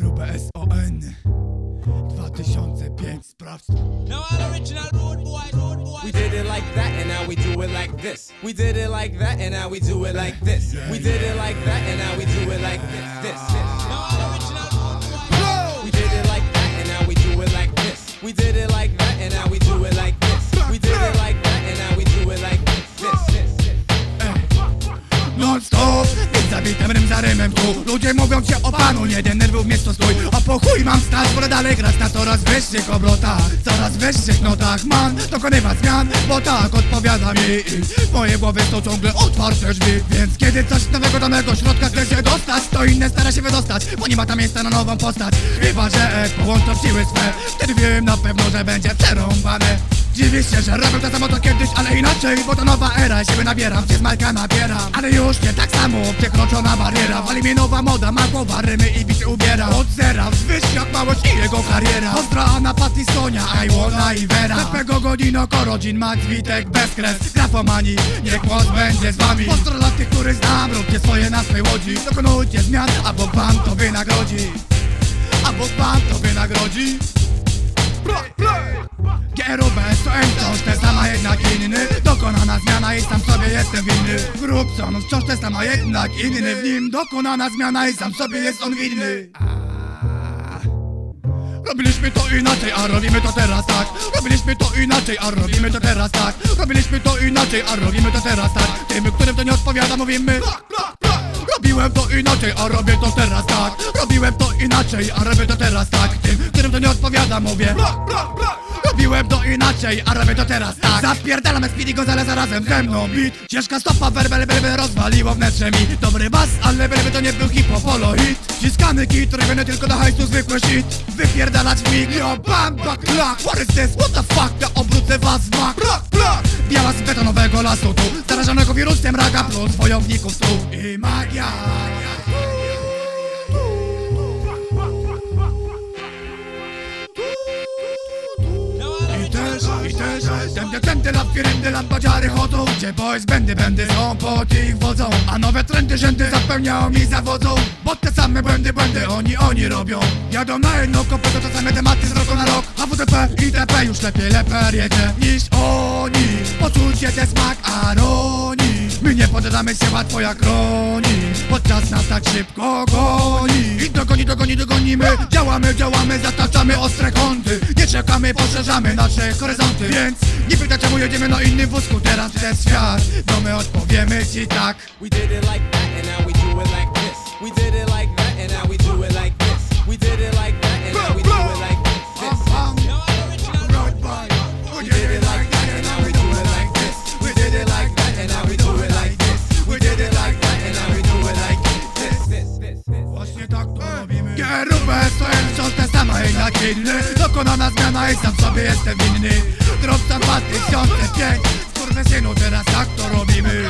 GRUBSON 2005 Sprawdź to. Now all original road boy, road boy. We did it like that and now we do it like this. We did it like that and now we do it like this. We did it like that and now we do it like this. Rymem tu. Ludzie mówią cię o panu, nie denerwuj mnie to stój. A po chuj mam stać, wolę dalej grać na coraz wyższych obrotach. Coraz wyższych notach, man, dokonywać zmian Bo tak odpowiada mi mojej głowie są ciągle otwarte drzwi Więc kiedy coś nowego do mego środka chce się dostać To inne stara się wydostać, bo nie ma tam miejsca na nową postać. Chyba, że połączą siły swe. Wtedy wiem na pewno, że będzie przerąbane Dziwisz się, że robię to samo to kiedyś, ale inaczej Bo to nowa era, siły nabieram, się z Majka nabieram Ale już nie tak samo, przekroczona bariera. Wali mnie nowa moda, ma głowa, rymy i bity ubiera. Od zera, jak małość i jego kariera. Pozdra na Patty Sonia, Iwona i Vera Pepego Godino, Korodzin, Max, Witek, Bezkres. Grafomani, niech głos będzie z wami. Pozdro dla tych, których znam, róbcie swoje na swej łodzi. Dokonujcie zmian, a Bóg wam to wynagrodzi. A Bóg wam to wynagrodzi. Te sama jednak inny. Dokonana zmiana i sam sobie jestem winny. Grób on wciąż te sama jednak inny. W nim dokonana zmiana i sam sobie jest on winny. Robiliśmy to inaczej, a robimy to teraz tak. Robiliśmy to inaczej, a robimy to teraz tak. Robiliśmy to inaczej, a robimy to teraz tak. Tym, którym to nie odpowiada mówimy Robiłem to inaczej, a robię to teraz tak. Robiłem to inaczej, a robię to teraz tak. Tym, którym to nie odpowiada mówię. Robiłem to inaczej, a robię to teraz tak. Zapierdalam Speedy Gonzalez razem ze mną. Beat, ciężka stopa, werbel, belby rozwaliło wnętrze mi. Dobry bas, ale belby to nie był hip-hopolo hit. Ściskany kit, robiony tylko do hajsu zwykły shit. Wypierdalać w mig, yo, bam, bak, klak. What is this, what the fuck, ja obrócę was w mak Plak, plak, biała z betonowego lasu tu. Zarażonego wirusem raga plus wojowników stu I magia Tędy, tędy, lampiryndy, lampadziary chodzą Gdzie boys, będy, będy są pod ich wodzą. A nowe trendy, rzędy zapełniają mi zawodzą Bo te same błędy, błędy oni, oni robią. Jadą na jedną kopę, to te same tematy z roku na rok? A WTP i TP już lepiej lepiej niż oni. Poczucie te smak aroni My nie poddamy się łatwo jak roni. Podczas nas tak szybko goni Działamy, działamy, zataczamy ostre kąty Nie czekamy, poszerzamy nasze horyzonty. Więc nie pytaj czemu jedziemy na innym wózku? Teraz przez świat, to my odpowiemy ci tak. We did it like that and now we do it like stoję wciąż te sama jednak inny Dokonana zmiana i sam sobie jestem winny. Dropca 2005 Skurwysynu teraz tak to robimy